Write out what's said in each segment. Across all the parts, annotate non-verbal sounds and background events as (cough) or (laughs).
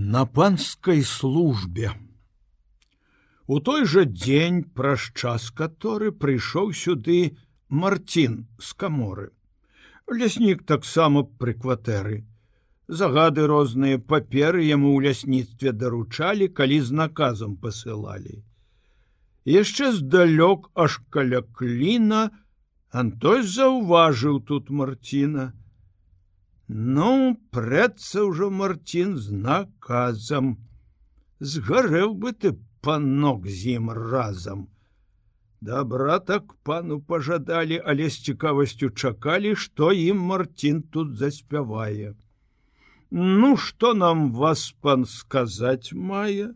на панскай службе. У той жа дзень праз час который прыйшоў сюды Марцін з каморы. Ляснік таксама пры кватэры. Загады розныя паперы яму ў лясніцтве даручалі, калі з наказам пасылалі. Яшчэ здалёк аж каля кліна Антой заўважыў тут Марціна, Ну, прэцца ўжо Марцін з наказам. Згарэў бы ты панок з ім разам. Дабра так пану пажадалі, але з цікавасцю чакалі, што ім Марцін тут заспявае. Ну, што нам вас пан сказаць мае?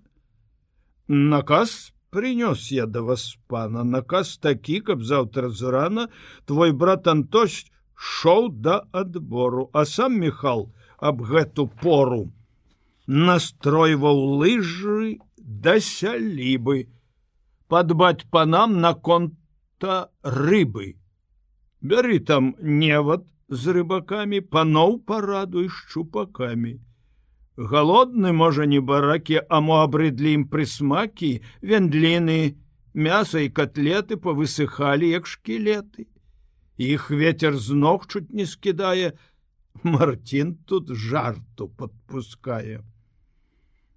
Наказ принёс я да вас пана наказ такі, каб заўтра з рана твой брат Антось шоў да адбору, а сам Михал аб гэту пору настройваў лыжы да сялібы, падбаць панам на конта рыбы. Бяры там невад з рыбакамі, паноў парадуй шчупакамі. Галодны можа не баракі, а мо абрыдлі ім прысмакі, вендліны, мяса і котлеты павысыхалі як шкілеты іх ветер з ног чуть не скідае Мартин тут жарту подпускае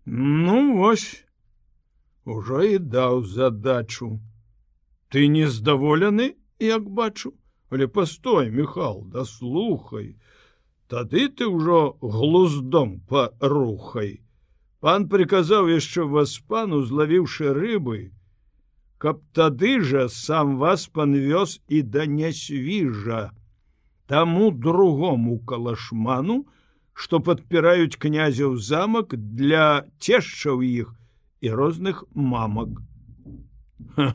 Ну вось ужо і даў задачу. Ты не здаволены як бачу? Але постой михал да слухай тады ты ўжо глуздом парухай. Пан приказаў яшчэ вас пану злавіўшы рыбы каб тады жа сам вас панвёз і да нясвіжа таму другому калашману што падпіраюць князяў замак для цешчаў іх і розных мамак. Ха,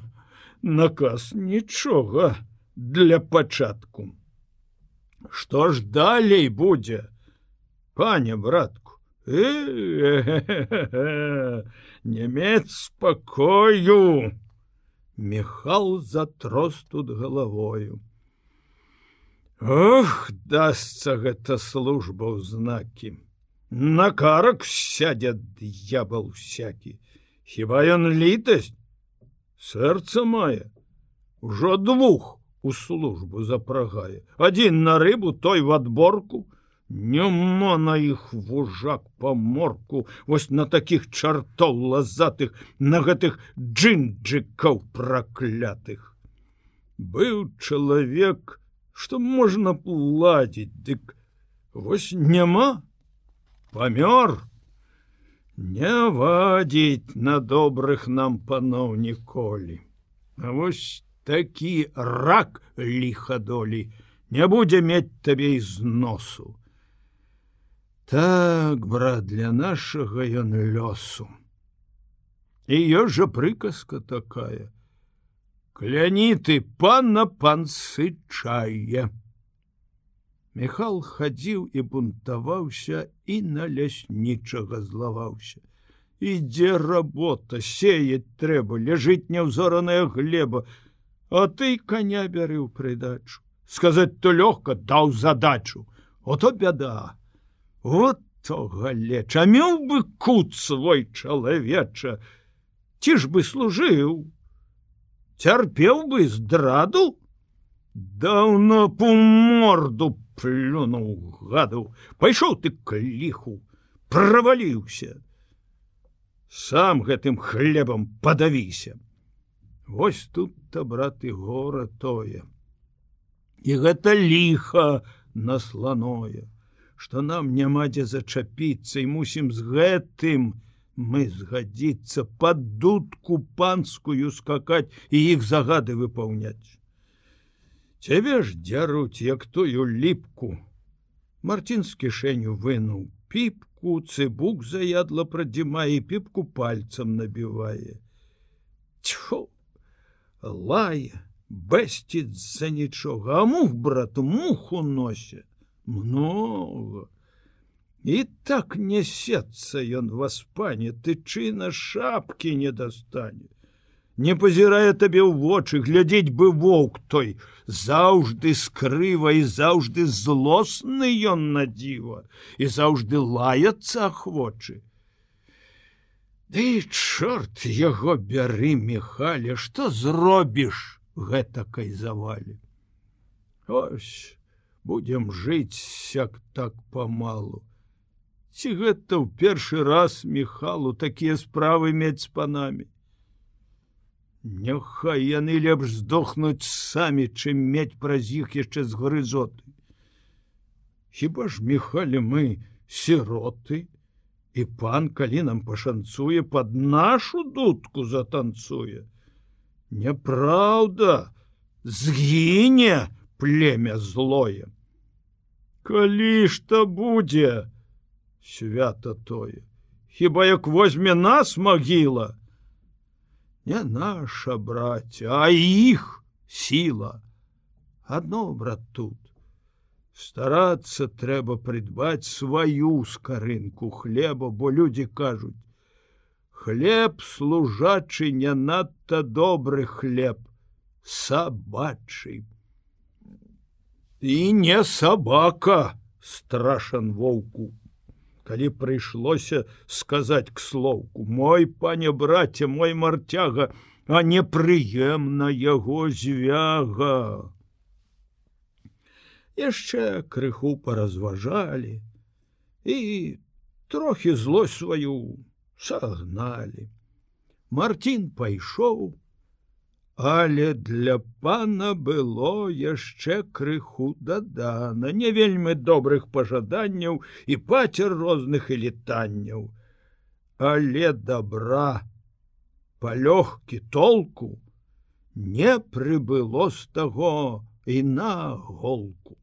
наказ нічога для пачатку. Што ж далей будзе пане братку? Э -э -э -э немец спакою Михал затрос тут головою. Ох, дастся гэта служба ў знакі. На карак сядзе д'ябал всякі. Хіба ён літасць? Сэрца мае, Ужо двух у службу запрагае. Адзін на рыбу той в адборку, Няма на іх вужак па морку, вось на такіх чартоў лазатых, на гэтых джинджикаў праклятых. Быў чалавек, што можна пладзіць, дык вось няма, памёр, Не вадзіць на добрых нам паноў ніколі. А вось такі рак ліхадолі не будзе мець табе з носу. Так, брат, для нашага ён лёсу. І ёсць жа прыказка такая. Кляні ты пана пансычае. Михал хадзіў і бунтаваўся і на ляснічага злаваўся. Ідзе работа, сеять трэба, ляжыць няўзораная глеба, А ты коня бяры ў прыдачу. Сказаць то лёгка даў задачу, Ото бяда. Вот то галеча меў бы кут свой чалавеча ці ж бы служыў цярпеў бы здраду даўно по морду плюнуў гаду. Пайшоў ты к ліху праваліўся сам гэтым хлебам падавіся Вось тут то брат і гора тое. І гэта ліха насланое что нам няма дзе зачапіцца і мусім з гэтым мы згадзіцца под дудку панскую скакаць і іх загады выпаўняць. Цябе ж дзяруць як тую ліпку. Мартин з кішэню вынуў піпку цыбук заядла прадзімае піпку пальцам набівае. Тьфу лае бэсціць за нічога а мух брату муху носят много. І так несецца ён вас пане ты чына шапки не дастане не пазірае табе ў вочы глядзець бы воўк той заўжды скрыва і заўжды злосны ён на дзіва і заўжды лаяцца ахвочы Ды чорт яго бяры мехалі, што зробіш гэтакай завалі. Ось будем жыць сяк так памалу. Ці гэта ў першы раз мехалу такія справы мець з панамі. Няхай яны лепш здохнуць самі, чым мець праз іх яшчэ з грызоты. Хіба ж мехалі мы сіроты, і пан калі нам пашанцуе под нашу дудку затанцуе няправда згіне племя злое. Калі ж то будзе свята тое хіба як возьме нас магіла не наша братья а іх сила одно брат тут. Старацца трэба прыдбаць сваю скарынку хлеба, бо людзі кажуць: хлеб служачы не надта добры хлеб, сабачы. І не сабака страшан воўку. Калі прыйшлося сказаць к слоўку: мой пане браце, мой марцяга, а непрыемна яго звяга яшчэ крыху паразважалі і трохі злосць сваю сагналі. Мартін пайшоў, але для пана было яшчэ крыху дадана, не вельмі добрых пажаданняў і пацер розных элітанняў. Але добра, палёгкі толку не прыбыло з таго і на голку.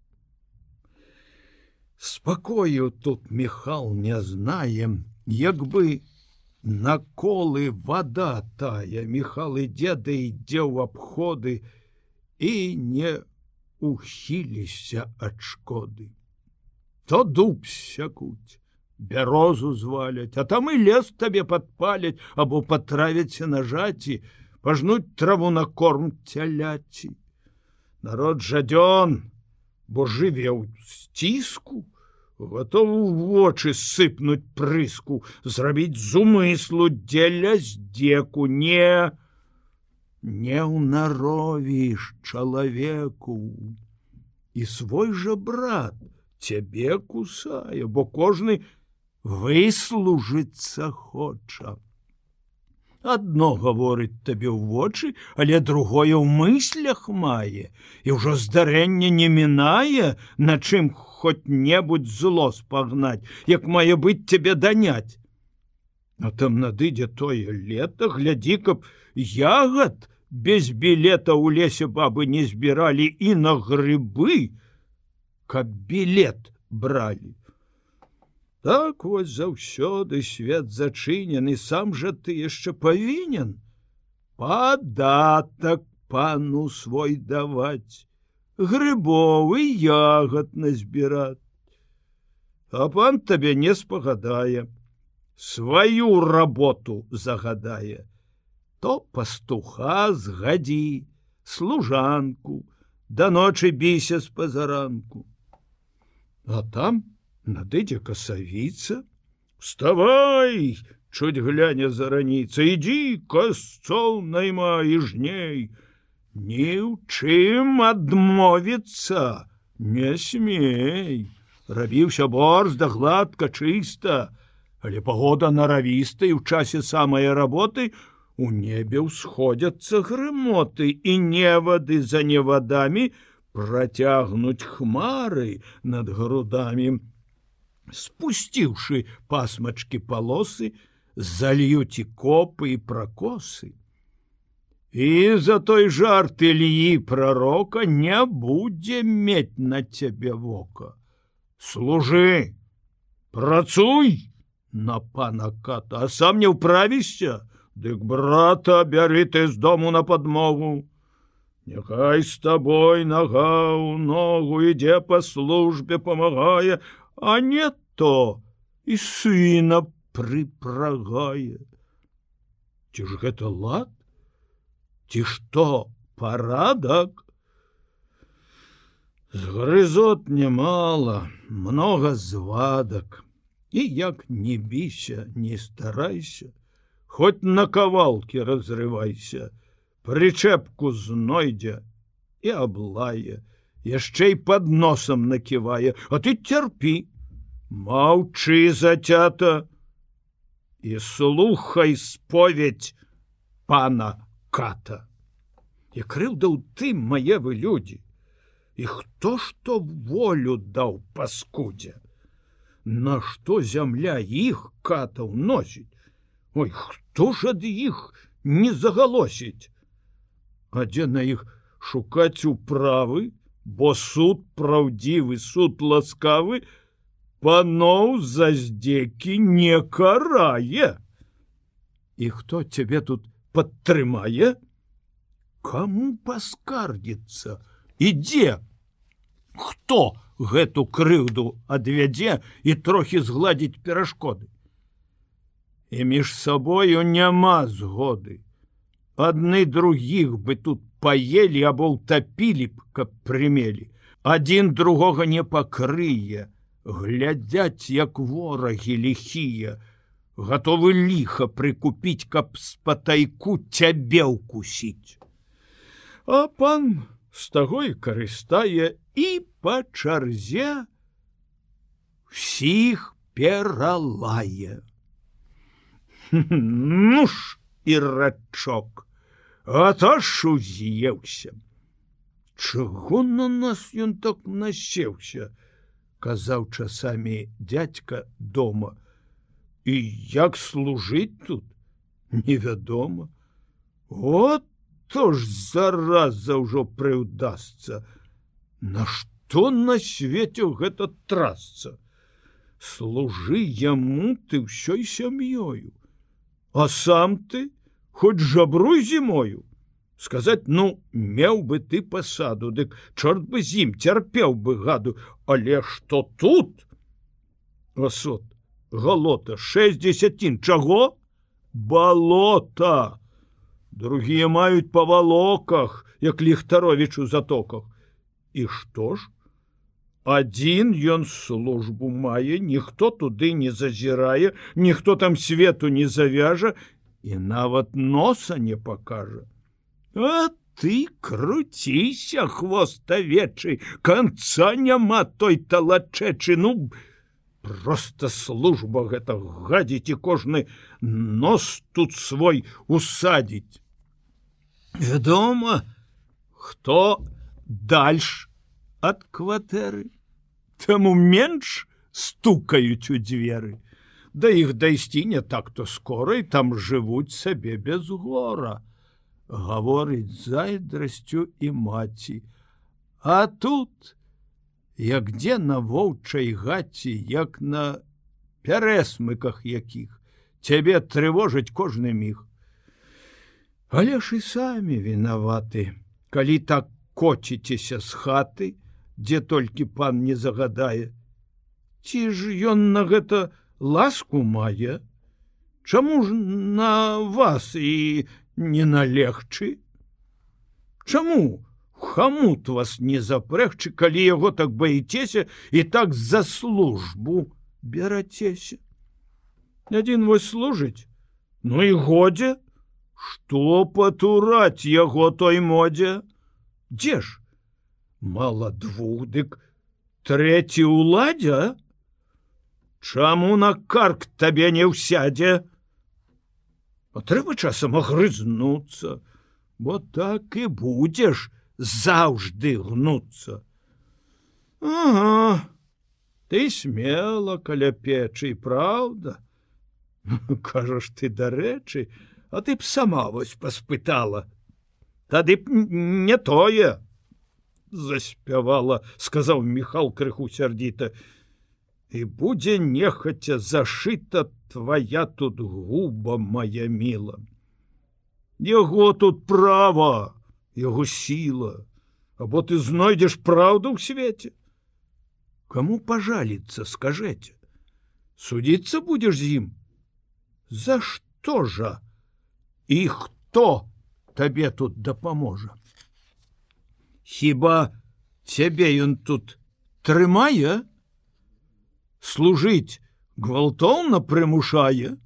Спакою тут Михал не знаем, як бы наколы вода тая Михал ідзе да ідзе ў абходы і не ухіліся ад шкоды. То дуб сякуць, бярозу зваляць, а там і лес табе падпаляць або патравіцца на жаці, пажнуць траву на корм цяляці. Народ жадён, бо жыве ў сціску, готов у вочы сыпнуць прыску, зрабіць зумыслу дзеля здзеку не не ўнаровіш чалавеку. І свой жа брат цябе кусае, бо кожны выслужыцца хоча адно гаворыць табе ў вочы, але другое ў мыслях мае і ўжо здарэнне не мінае, на чым хоць-небудзь зло спагнаць, як мае быць цябе даняць. А там надыдзе тое лета глядзі, каб ягад без білета ў лесе бабы не збіралі і на грыбы, каб білет бралі. Так вось заўсёды свет зачынены, сам жа ты яшчэ павінен падатак пану свой даваць, грыбовы ягад назбіраць. А пан табе не спагадае, сваю работу загадае, то пастуха згадзі, служанку, да ночы біся з пазаранку. А там, надыдзе касавіца вставай чуть гляне за раніца ідзі касцол найма і жней ні ў чым адмовіцца не смей. Рабіўся борз да гладка чыста. Але пагода наравістай у часе самай работы у небе ўсходзяцца грымоты і невады за невадамі працягнуць хмары над грудамі спусціўшы пасмачки палосы зальюць і копы і пракосы і за той жарт льі пророка не будзе мець на цябе вока служы працуй на пана ката а сам не ўправішся дык брата бяры ты з дому на подмогу Няхай з табой нага ў ногу ідзе па службе памагае а не то і сына прыпрагае. Ці ж гэта лад? Ці што парадак? Згрызот немало, много звадак, і як не біся, не старайся, хоть на кавалке разрывайся прычэпку знойдзе і аблае яшчэ і под носам наківае. А ты цярпі маўчы зацята і слухай споведь пана ката і крыўда ў тым мае вы людзі. І хто што волю даў паскудзе? Нашто зямля іх катаў носіць? Ой хто ж ад іх не загалосіць? А дзе на іх шукаць управы? Бо суд праўдзівы суд ласкавы паноў за здзекі не карае. І хто цябе тут падтрымае кому паскардзіцца ідзе хто гэту крыўду адвядзе і трохі згладзіць перашкоды і між сабою няма згоды. Адны другіх бы тут паелі або ўтапілі б каб прымелі адзін другога не пакрые глядзяць як ворагі ліхія гатовы ліха прыкупіць каб спатайку цябе ўкусіць а пан з таго і карыстае і па чарзе всіх пералае (laughs) Ну ж і рачок, А то ж уз'еўся. Чаго на нас ён так насеўся, казаў часамі дядька дома. І як служыць тут невядома. Вот то ж зараза ўжо прыўдасца. Нашто на свеце гэта трасца? Служы яму ты ўсёй сям'ёю а сам ты хоть жабруй зімою сказать ну меў бы ты пасаду дык чорт бы зім цярпеў бы гаду але что тут асот галота 60 чаго? Балота. Другія маюць па валоках як ліхтарович у затоках. І што ж? Один ён службу мае ніхто туды не зазірае ніхто там свету не завяжа і нават носа не покажа а ты круціся хвоставечы конца няма той талачэчы. Ну просто служба гэта гадзіць і кожны нос тут свой усадзіць вядома хто дальше ад кватэры Таму менш стукаюць у дзверы. Да іх дайсці не так то скора і там жывуць сабе без гора. Гаворыць зайдрасцю і маці. А тут, як дзе на воўчай гаці, як на пярэсмыках якіх, цябе трывожыць кожны міг. Але ж і самі вінаваты, калі так коціцеся з хаты, дзе толькі пан не загадае. Ці ж ён на гэта ласку мае? Чаму ж на вас і не налегчы? Чаму хамут вас не запрэгчы, калі яго так баіцеся і так за службу берацеся? Адзін вось служыць, Ну і годзе, што патураць яго той модзе? Дзе ж? мало двух дык трэці ўладдзя Чаму на карк табе не ўсядзе трэба часам агрызнуцца бо так і будзеш заўжды гнуцца ага, ты смела каля печы праўда (laughs) кажаш ты дарэчы а ты б сама вось паспытала тады б не тое. Заспявала сказаў міхал крыху сярдзіта і будзе нехаця зашыта твоя тут губа моя міла. Яго тут права яго сіла або ты знойдзеш праўду ў свеце кому пожаліцца скажэце судіцца будзеш з ім за што жа і хто табе тут дапаможа Хіба цябе ён тут трымае? Служыць гвалтоўна прымушае.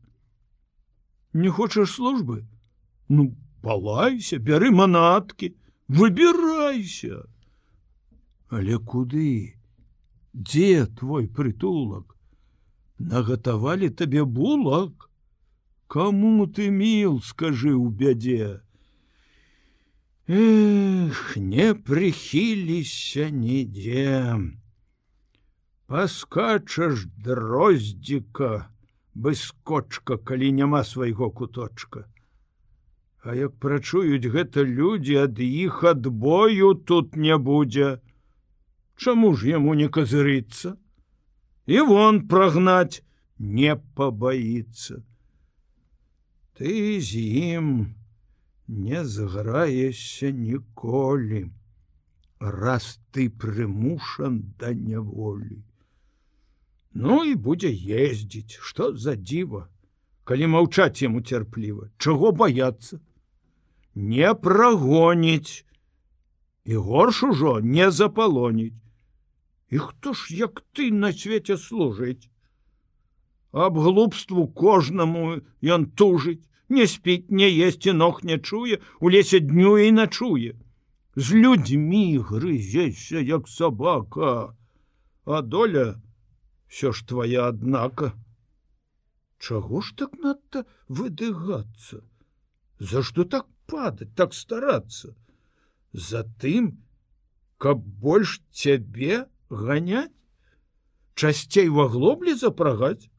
не хочаш службы ну палайся бяры манаткі выбірайся але куды? Дзе твой прытулак? Нагатавалі табе булак? Кому ты міл скажы ў бядзе? Эх, не прыхіліся нідзе. Паскачаш дроздзіка быскочка калі няма свайго куточка А як прачуюць гэта людзі ад іх адбою тут не будзе. Чаму ж яму не казырыцца і вон прагнаць не пабаіцца. Ты з ім не зграешся ніколі раз ты прымушан да няволі. Ну і будзе ездзіць што за дзіва? Калі маўчаць яму цярпліва чаго баяцца не прагоніць і горш ужо не запалоніць І хто ж як ты на свеце служыць? Аб глупству кожнаму ён тужыць, не спіць, не есці ног не чуе, у лесе дню і начуе. З людзьмі грызеся, як сабака, А доля все ж твоя аднака. Чаго ж так надта выдыгацца? За што так падаць, так старацца? Затым, каб больш цябе, ганять часцей в аглоблі запрагаць.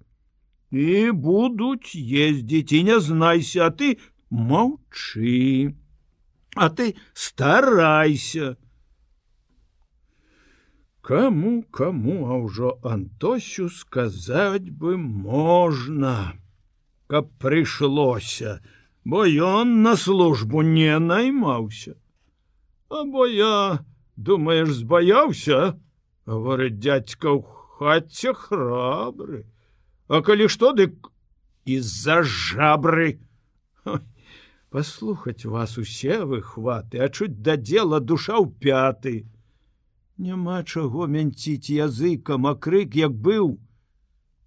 І будуць ездзіць і не знайся а ты маўчы а ты старайся. Кому кому а ўжо антосю сказаць бы можна каб прыйшлося бо ён на службу не наймаўся. Або я думаешь збаяўся? Говорит дядька у хаце храбры а калі что дык из-за жабры. Послухаць вас усе выхваты а чуць да дела душа ў пяты. Няма чаго мянціць языкам а крык як быў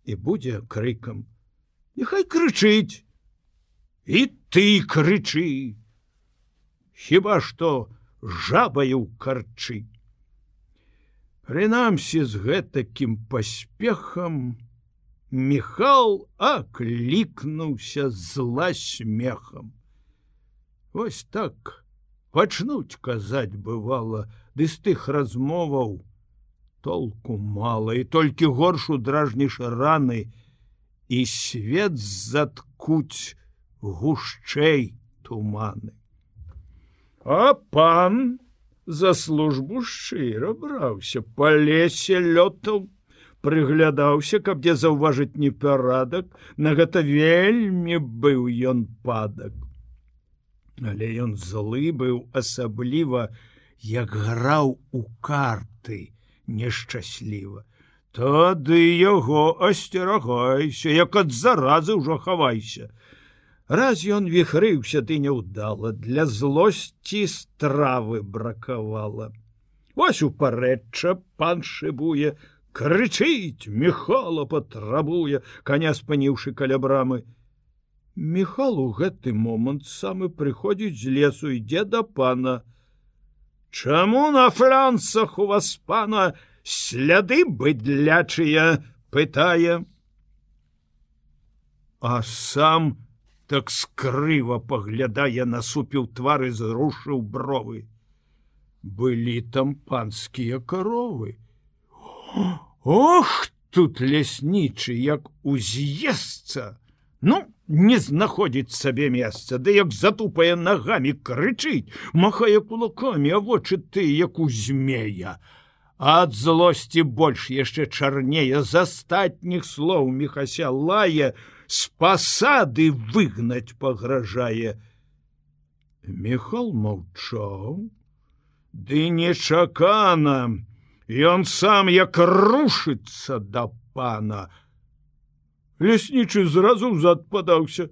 і будзе крыкам Няхай крычыць і ты крычы хіба што жабаю карчыць Прынамсі з гэтакім паспехам Михал аклікнуўся зла смехам. Вось так пачнуць казаць бывала, ды з тых размоваў толку мала і толькі горшу дражніш раны і свет заткуць гушчэй туманы. А пан, за службу шчыра браўся па лесе лётаў прыглядаўся каб дзе заўважыць непарадак на гэта вельмі быў ён падак. Але ён злы быў асабліва як граў у карты нешчасліва. Тады яго асцерагайся як ад заразы ўжо хавайся раз ён віхрыўся ты няўдала для злосці стравы бракавала. Вось у парэчча пан шыбуе крычыць мехала патрабуе коня спаніўшы каля брамы. Михал у гэты момант самы прыходзіць з лесу ідзе да пана. Чаму на францах у вас пана сляды быдлячыя пытае. А сам так скрыва паглядае насупіў твары зрушыў бровы былі там панскія каровы ох тут ляснічы як уз'есца ну не знаходзіць сабе месца ды як затупае нагамі крычыць махае кулакамі а вочы ты як у змея. Ад злосці больш яшчэ чарнее з астатніх слоў мехася лае у с пасады выгнаць пагражае. Михал маўчаў, Ды нечакана, Ён сам як рушыцца да пана. Леснічы зразу зад падаўся.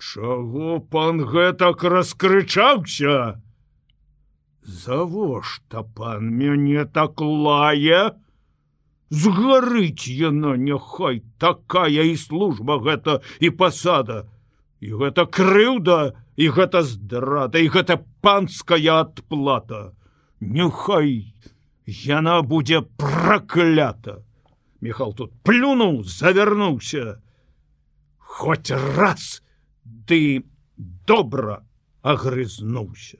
Чаго пан гэтак раскрычаўся? Завошта пан мяне так лае? Згарыць яна няхай такая і служба гэта і пасада. І гэта крыўда і гэта здрада і гэта панская адплата. Нюхай яна будзе праклята. Михал тут плюнуў завярнуўся. Хоць раз ты добра агрызнуўся